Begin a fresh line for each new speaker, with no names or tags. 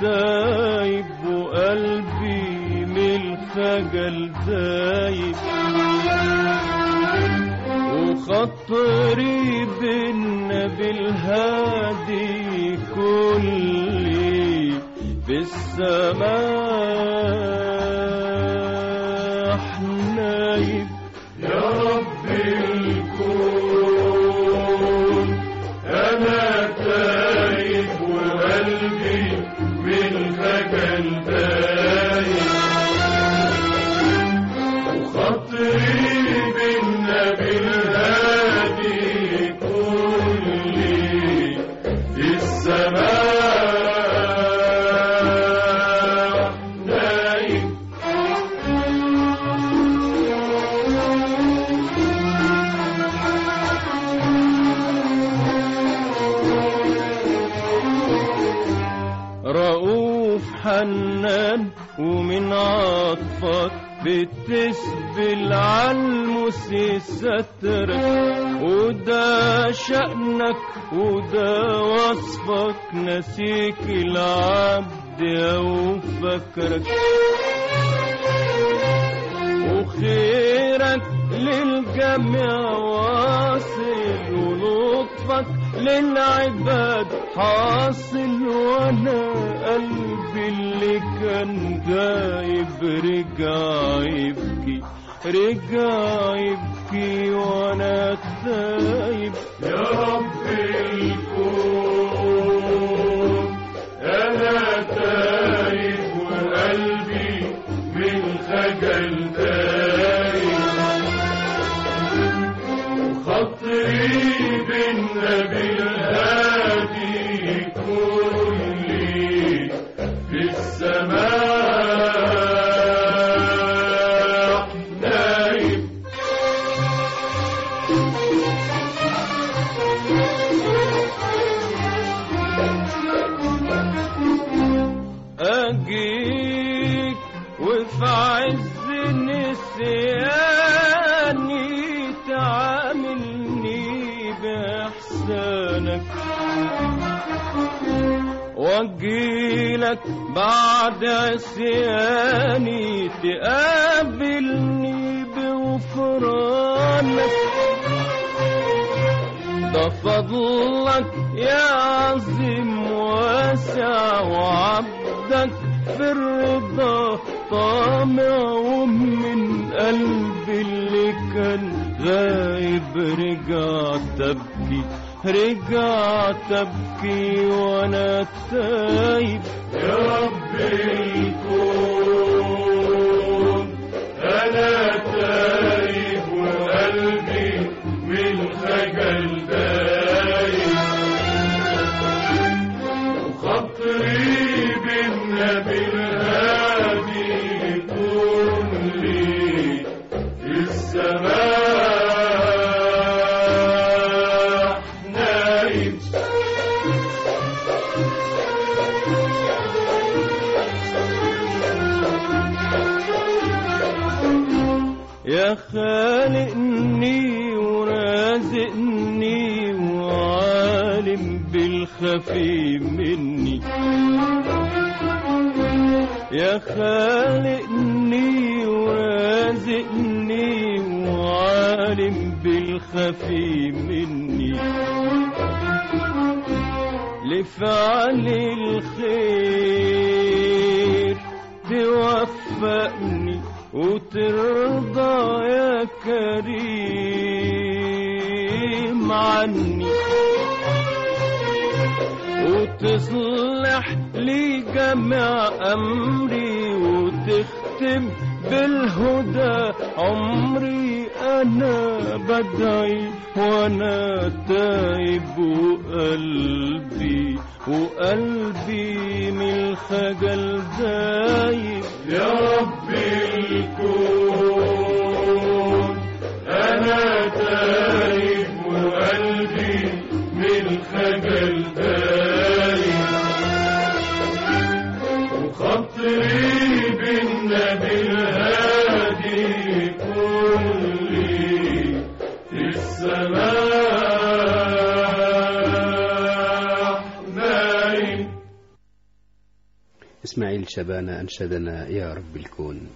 سايب وقلبي من الخجل دايب وخطري بالنبي الهادي كلي في السماء نايب وقلبي
رؤوف حنان ومن عطفك بتسبل عالمس سترك وده شأنك وده وصفك نسيك العبد أو فكرك. وخيرك للجميع واصل ولطفك للعباد حاصل وأنا قلبي اللي كان دايب رجع يبكي رجع يبكي وأنا تايب واجيلك بعد عصياني تقابلني بغفرانك. ده فضلك يا عظيم واسع وعبدك في الرضا طامع ومن قلبي اللي كان غايب رجع تبكي. رجع تبكي وأنا تايب
يا رب الكون أنا تايب وقلبي من خجل دايب وخطري بالنبي
يا خالقني ورازقني وعالم بالخفي مني. يا خالقني ورازقني وعالم بالخفي مني. لفعل الخير توفقني وترضى يا كريم عني. وتصلح لي جميع أمري وتختم بالهدى عمري أنا بدعي وأنا تايب وقلبي وقلبي من الخجل دايب.
يا رب الكون أنا وقلبي من بالنبي الهادي كلي في
إسماعيل شبانة أنشدنا يا رب الكون